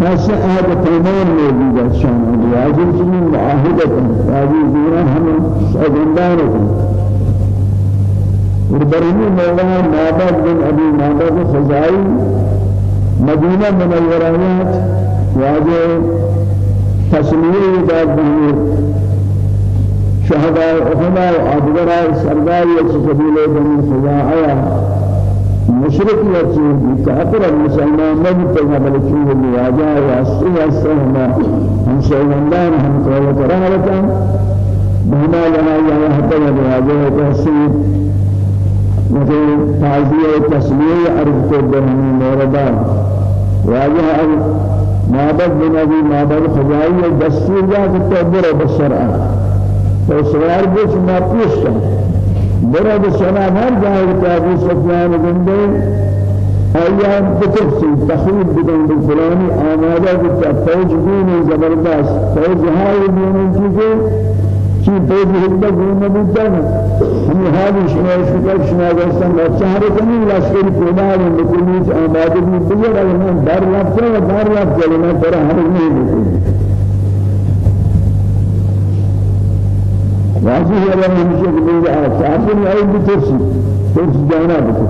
خاصة هذا تمام موجود شان. واجب من معاهدة هذه دينا هم سأجندانكم وربرني مولانا معبد بن أبي معبد خزاعي مدينة من الورايات واجه تسمية دار شهداء أخنا وأبدراء سردار يسقبيل بني خزاعة. مشرك يسوع كافر المسلمان ما بيتنا بلشوا الواجا واسوا السهما هم سيدان هم قوة رهبة بهما لنا يا حتى الواجا تحسين مثل تعزية تسمية عرف بني موردان۔ واجه معبد بن أبي معبد خزاعي دستور جاء التعبير بالشرع فسوار بس ما پوشتا برا بسنا هر جائے کہ ابو سفیان گندے ایام بتفصیل تخریب بدن بالفلانی آمادہ بتا فوج دین زبردست۔ فوج ہائی دین چیزیں چی فوج حکمت دین بودتا ہم حالی شما شکر شما و چهر کنی لشکر پیدار بکنیت آمادہ بھی بگر اگر من در رفتا و در رفتا لنا ترہ ہر نہیں بکنی واجب ہے ہمیشہ کہ میرے آسان ہے بھی ترسی جانا بکو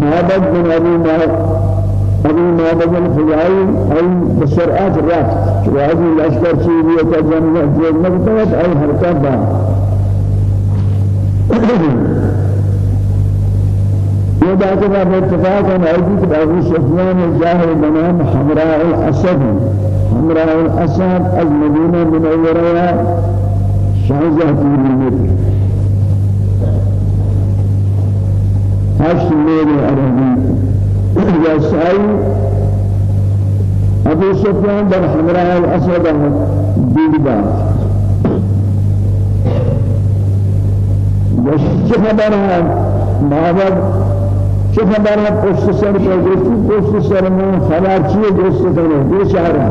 معبد بن أبي أبي معبد الخزاعي أي بسرعة رفت. وهذه الأشكر شيء يتجمع جمع أي حركة یہ بات ہے اتفاق ہے کہ ابو بنام حمراء الاسد. حمراء الاسد از مدینہ منورہ شاہزہ کی هشت ميل عربي يا سعي أبو سفيان بن حمراء الأسد ديدبان وش خبرها؟ معبد. چه خبر ہے پشت سر پر گشتی پشت سر میں خبر چیه؟ گشت کرنے بیچارہ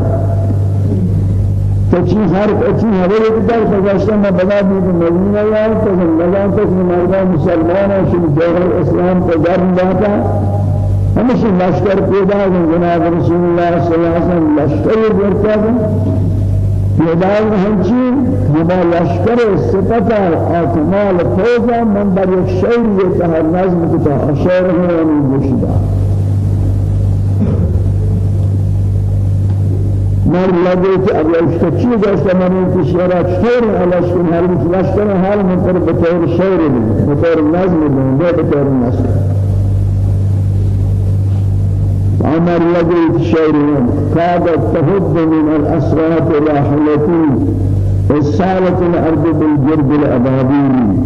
تو چی ہر اچھی ہوا کے در گشتہ میں بنا دی کہ مدینہ یا تو لگا تو. مردان مسلمان ہیں کہ دور اسلام کو در لاتا ہمیشہ لشکر پیدا ہے جناب رسول اللہ صلی اللہ علیہ وسلم لشکر برتا ہے يدار هنچی هما لشکر صفت آتمال فوزا من بر یک شعر یتهر نظم کتا اشعر همی گوشیدا مر لگے کہ اب اشتچی داشت من این شعر چطور لشکر هر لشکر حال من پر بطور شعر بطور نظم بطور نظم. عمر لقيت شيرين كادت تهد من الأسرات راحلتي السالة الأرض بالجرب الأبابيل.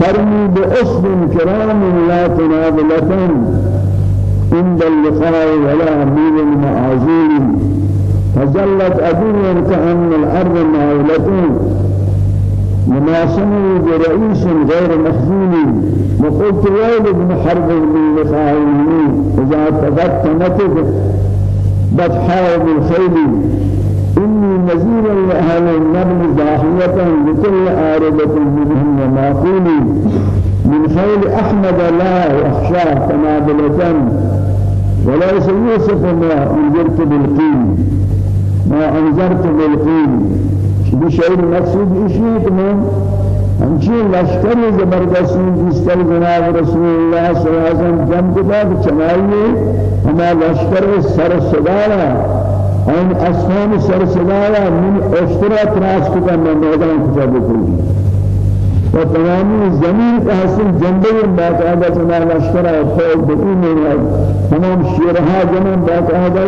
ترمي بأسد كرام لا تنابلة عند اللقاء ولا أمير المعازير فزلت أبيا كأن الأرض ناولة مناسم برئيس غير مخزون. وقلت ويل ابن حرب من لخائنين إذا تفتنت بطحاء بالخيل إني نزير لأهل النبل زاحية لكل آردة منهم وماقولي من خيل أحمد لا يخشى تنابلة. وليس يوسف ما أنذرت بالقيل ما أنذرت بالقيل. بشيء مقصود إشيء كمان همچین لشکر زبردستی بیستر جناب رسول الله صلی الله علیه وسلم جمع کتاب چنایی ہما لشکر سر صدایا این اسمان سر من اشترا تراس کتاب میں میدان کتاب بکنی و تمامی زمین کا حسن جنبے باقاعدہ چنا لشکر فوق بکنی تمام شیرها جمع باقاعدہ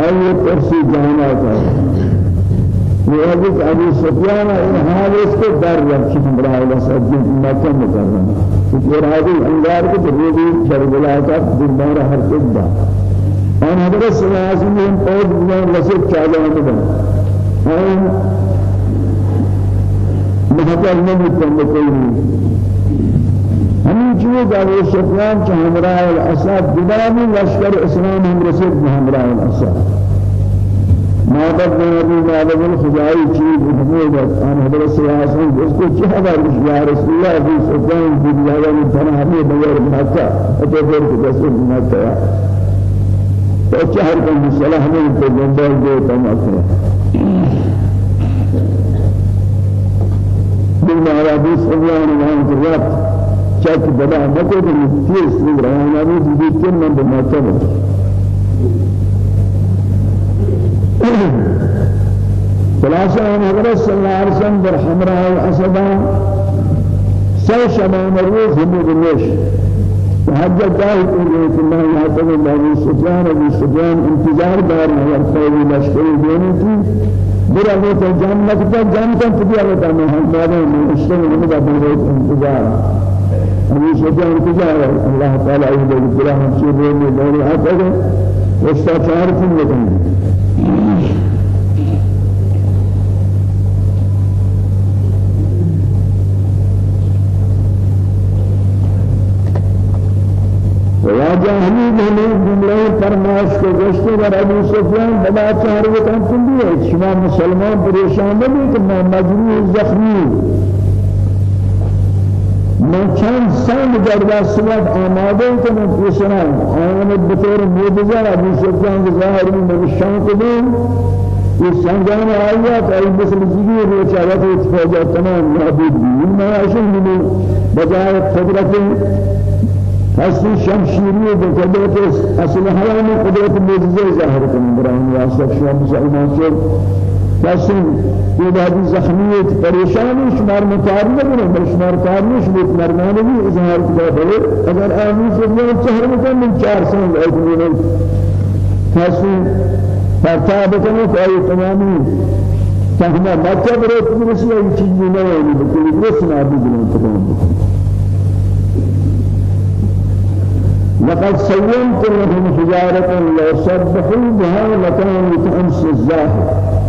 خلاصہ أي تفسير جانا ہے وحدث أبي سفيان حال اسكو در رب شكم براه الله سجد مكة مكرم. في هذه الأنوار کو تبودی کربلا کا دمار ہر کدا ان حضرت صلی اللہ علیہ وسلم پود میں لسک چاہے ہیں ان چیز ابو سفیان چه همراه الاسد دیدانی لشکر اسلام هم رسید به همراه الاسد. مادر نبی مادر الخزائی چیز محمود آن حضرت وسلم اس کو چه خبر یا رسول الله ابو سفیان دیدیا و تنهایی بغیر مکہ اتو پھر کے رسول مکہ تو چهر کا مسئلہ ہمیں کو جنبال دے تمام بالمعرض سبحان الله رب چاک بدا تو تیز نہیں رہا ہے نبی جی تین من بماتا ہے خلاصہ ہم حضرت صلی اللہ علیہ وسلم در حمراء الاسدہ سو شبان روز ہم گروش حج جاہی کو رہے کہ میں یہاں تک ابو سفیان ابو سفیان انتظار دار ہے اور قوی لشکری دینے کی برا وہ جان لگتا جان کا پدیا ہوتا میں ہم بعد میں اشتغل میں بہت انتظار. أبي سفيان تجارة الله تعالى أيضا الكلام سيره من دور هذا واستشعار في المكان ويا جاهلي بهني جملة فرماش کو گشتے اور ابو سفیان بڑا چہر وہ کام کن دیے شما مسلمان پریشان نہیں کہ میں مجروح زخمی من چند سال در سواد آماده کنم پیشنام آمد بطور موجزه ابو سفیان ظاهری من شان کدیم یہ سنگان آیات ای مثل زگیر روچاوت اتفاجات تمام نابود بھی میں عشق میں بجائے قدرت حسن شمشیری بقدرت اصل حیان قدرت موجزه ظاهر کنن برای واسف شما مسلمان شد. کسی یہ بعدی زخمیت پریشانی شمار مکار نکنه بل شمار کار نیست بیت مرمانه بھی اظہار کتا بلے اگر سے میں چہر مکن من چار سنگ ایکنی کسی فرطا بکنه که ای تمامی تهمه بچه برای تبرسی ای چیزی نوانی بکنی درست نابی بلند تمام لقد سيمت لهم حجارة لو سبحوا بها لكانوا كأمس الزاهر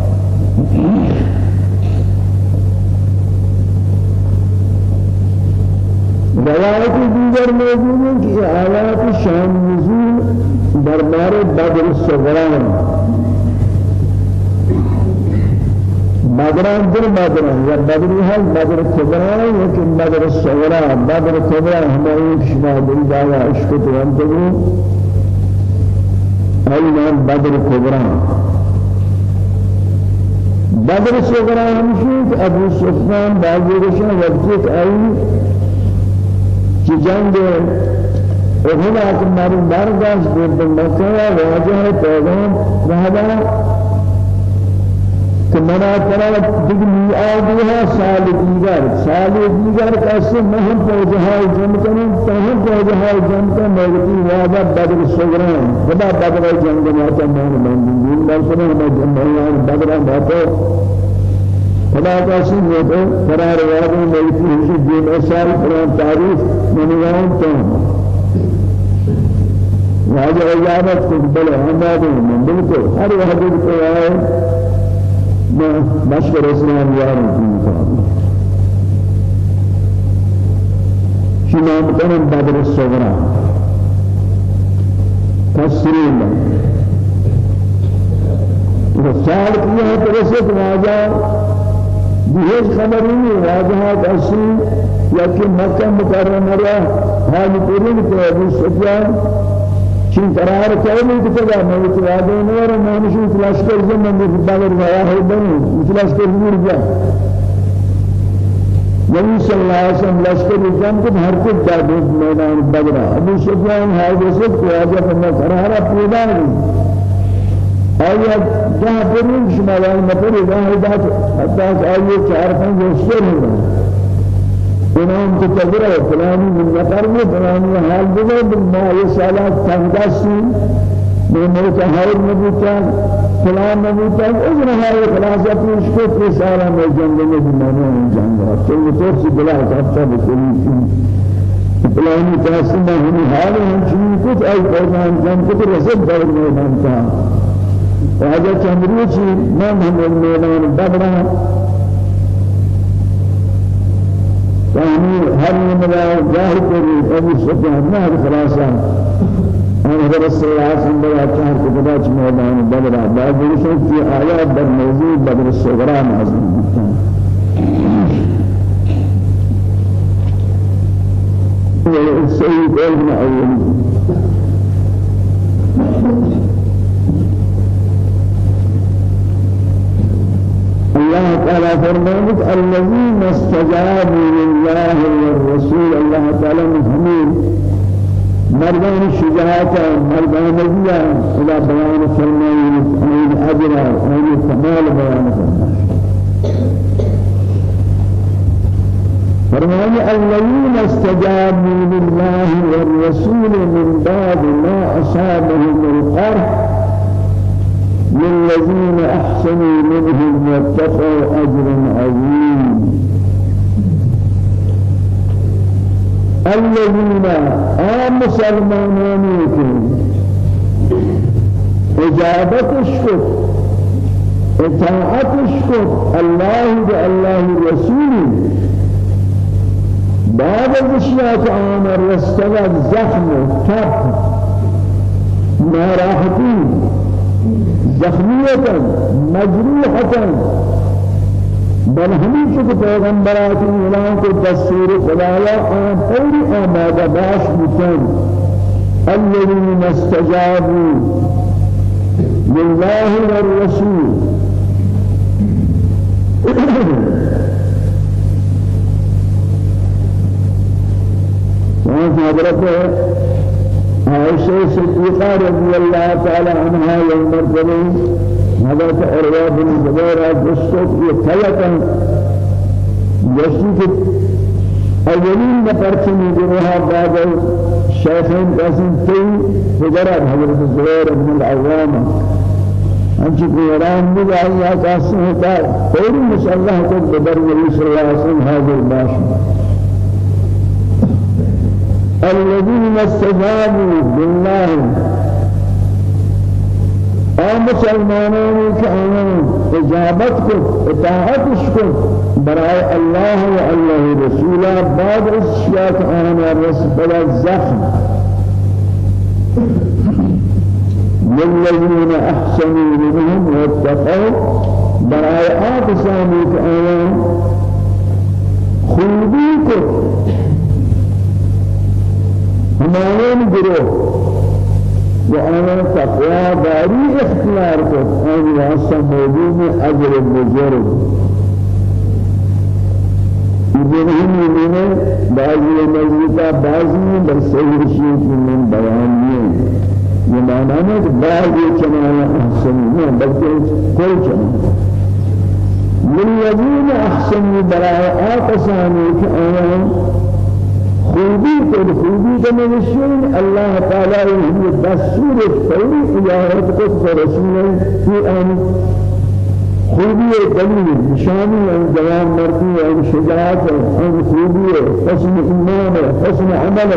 روایت دیگر موجود ہے کہ آیات شان نزول دربار بدر الصغران بدران در بدران یا بدری هل بدر کبران لیکن بدر الصغران بدر کبران ہماری شما دل جایا عشق تو انتگو ایمان بدر کبران بدر صغرا ہمشی ابو سفیان بازی رشن وقت آئی کہ جنگ اہل اکمار مرداش دید مکہ واجہ پیغام رہا کہ منا کرا دیگر میعادها سال دیگر سال دیگر کیسے مہم پر جہاں جم کریں تہم پر جہاں جم کر ملکی وعدہ بدر صغران خدا بدر جنگ میں آتا مان بندی دین بل سنے ہمیں جمعیان بدر باتو خدا کا سن یہ تو قرار وعدہ ملکی ہشی دین اثار قرآن تعریف منوان تو واجہ اجابت کو بلے ہمارے من. بالکل ہر وحدت کو آئے مشکل اسلام یارم کنی شما مکنم بدر الصغرى تسرين رسال کیا ہے تو رسط واجہ بہیج خبری نہیں واجہ تسرین یا کہ مکہ مکرمہ رہا حال پورین کو ابو سفیان شين قرار كأنه كتبا ما يتوادون ولا ما نشوف فلاش كرزم من بدر ويا هو بني فلاش كرزم رجع نبی صلی اللہ علیہ وسلم لشکر جان کو ہر کو جادو میدان بدر ابو سفیان ہے جیسے کہ آج اپنا قرار پیدا نہیں آیا جہاں پر شما وہاں نفر وہاں بات حتی آئیے چار پانچ رسول ہیں فلان تكبر فلان من نفر فلان حال بگو بالما يسالات تنقصي من موت هاي نبوتا فلان نبوتا اذن هاي خلاصة پیش کو في سالا میں جنگ میں بمانا جنگ رہا تو طور سے بلا حسابتا بکلی فلانی تحسن میں ہمیں حال ہم چنین کچھ فرمان جنگ کچھ رسد دور میدان تا. راجہ چندروچی میں ہم میدان بدرہ فهمي هل من ظاهر كري أبو سفيان ما هذا خلاصة أنا هذا رسول الله صلى الله عليه وسلم كتبات ميدان بدر بعد ذلك في آيات موضوع بدر الصغرى نازل والسيد ابن أول الله تعالى فرمانك الذين استجابوا لله والرسول الله تعالى محمود. مردان الشجاعة مردان نبيا إلى بيان فرمان أين أجرى أين كمال بيان فرمان الذين استجابوا لله والرسول من بعد ما أصابهم القرح للذين أحسنوا منهم واتقوا أجر عظيم. الذين آم مسلمانون إجابة الشكر. إطاعة الشكر. الله بالله رسوله. بعد الاشياء عامر واستوى زخم تب ما راحتين. زخمية مجروحة بل ہمیشہ کے پیغمبرات اعلان کو دستور خدایا آن پوری آمادہ باش بکن الذين استجابوا لله والرسول (coughs) حضرت عائشة صديقة رضي الله تعالى عنها يوم الجميع. حضرت عروة بن زبير جسد يتلقى جسد اولین نفر کی گروہ بعد شیخین قاسم تی حضرت حضرت زبیر بن العوام. انچہ قرآن بجائی یا قاسم ہوتا فوری مسلح کو بدر نبی صلی اللہ علیہ وسلم حاضر باش الذين استجابوا بالله اور مسلمانوں کے آنان اجابت کو اطاعتش کو رسولہ بعد اس شیعت آنا رسول الزخم للذين أحسنوا منهم واتقوا کے آنان خوبی کو ہمارے گروہ وأنا تقوى داري اختيار كت أن واسع موجود أجر البزرگ إبراهيم من بعض المزيكا بعضي برسول شيء من بيانيه يمانا نه بعض كمان أحسن نه بلکه كل كمان من أحسن براء آقساني كأيام خوبی کو خوبی کو نشون اللہ تعالی یہ دستور فوری اجازت کو رسول کی آن خوبی دلیل نشانی ان جوان مردی ان شجاعت ان خوبی حسن ایمان حسن عمل.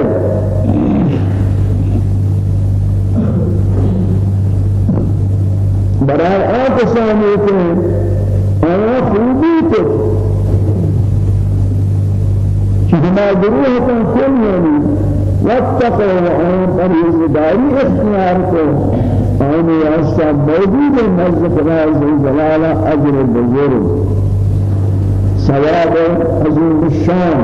برای آتشانی که آیا خوبی کو بما گروه كل يعني واتقوا وعين طريق داري اختيار کو آن واسطہ موجود نزد خدا جلال أجر البزرگ ثواب عظيم الشان.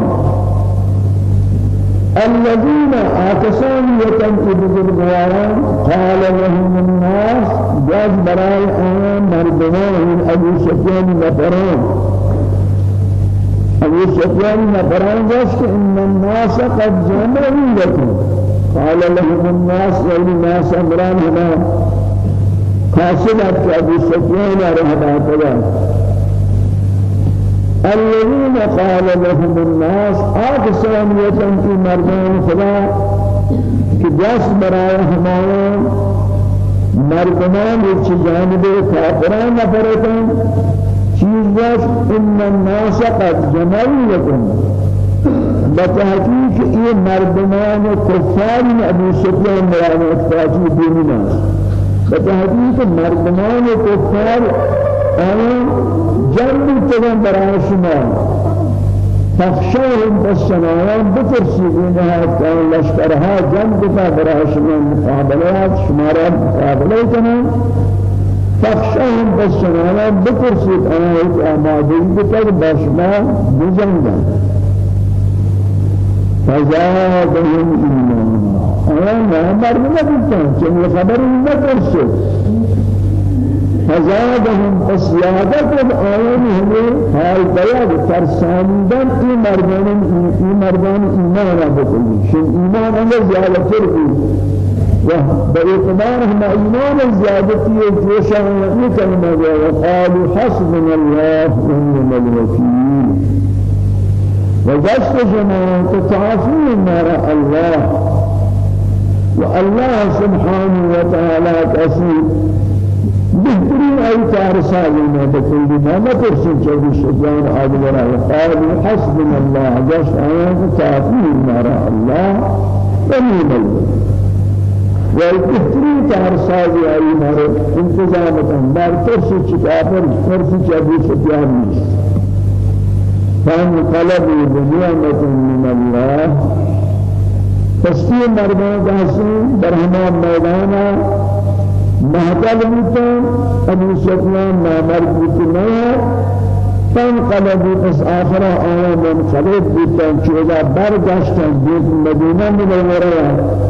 الذين آتسان يتنقب بالغواران قال لهم الناس جاز براي آيان مردمان أبو سفيان نفران أبو سفيان نفران جاست إن الناس قد جمعوا لكم. قال لهم الناس يعني الناس أمران هنا. قاسمت أبو سفيان رهبا كذا الذين قال لهم الناس آقسان يتم في مردان خدا كجاس براء همايا مردمان يتش جانب كافران نفرتان چیز ان الناس قد لكم بتحقیق یہ مردمان کفار ابو سفیان مراد اتفاقی دین الناس بتحقیق مردمان کفار آیا جنب تگن برای شما تخشوهم بالسماوات بترسيبونها كان لشكرها جنب برای شما مقابلات شما را مقابله کنند. تخشاهم بسنانا بترسيت أنا آمادين بكر بشما بجنگا فزادهم إيمانا أنا ما مرنا بكتان كم خبر ما ترسل فزادهم فسيادة آيانهم حال بياد ترساندن إي مردان إي مردان إيمانا بكل شن تربي وبإقدارهم إيمان زيادتي جوشا يكلمة وقالوا حسبنا الله ونعم الوكيل. وجست جماعة تعافون نار الله. والله سبحانه وتعالى تأسير بهترين أي تارسالي ما بكل ما ترسل جوش الشجان عادل وقالوا حسبنا الله آيات تعافون نار الله ونعم الوكيل. والبهترین کار سازی آئی مارے انتظام کن بار ترسی چکافر ترسی چابی سفیان نیست فانقلبوا بنعمة من الله. تستی مردان کہسی برہمان میدانا محتل بوتا ابو سفیان نامرد نیا فانقلبوا پس آخر آیا منقلب بوتا چوزا برگشتا بیت مدینہ منورہ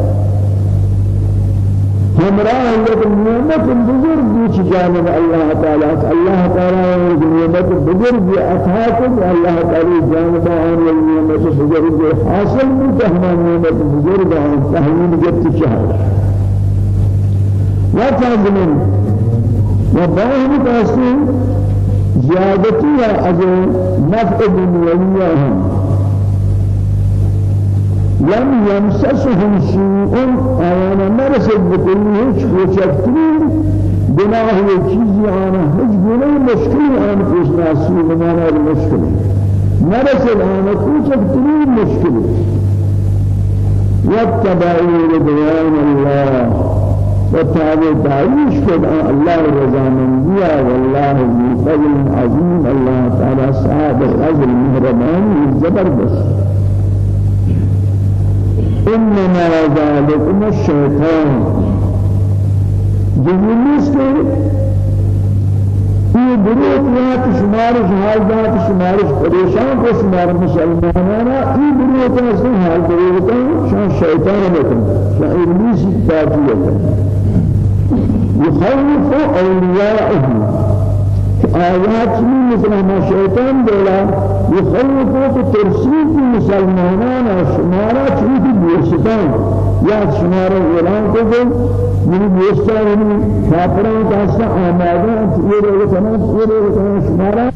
همراه یک نعمت بزرگی چی جانب الله تعالی الله تعالی نعمت بزرگی عطا کو الله تعالی جانب آن نعمت بزرگی حاصل بھی ہمان نعمت بزرگ آن تحویل جت چاہے و تازمن و باہم تاثیر زیادتی از نفع دنیویہ ہیں لم يمسسهم شيء آيانا مرسل بكل هيك وشكتين گناه چیزی آنا هیچ گناه مشکلی آن پیش ناسی بمانا المشکلی مرسل آنا کوچکترین مشکلی. واتبعوا رضوان الله. وتابع داعيش كد الله رضا من ديا والله ذي فضل عظيم الله تعالى صاحب الأجر المهربان الزبردست إنما ذلكم الشيطان. جميلس کے یہ گروہ ذات شمارش حال ذات شمارش پریشان کو شمار مسلمانانا گروہ کا اصل حال طریقہ شان شیطان بکن شان ابلیس تاجیہ يخوف أولياءه آيات من مثل ما شيطان دولا يخوفوا ترسيك مسلمانان شمارا چوك بيشتان يا شمارا اعلان کو من بيشتان من كافران كاسا آمادان يرى كنا يرى كنا شمارا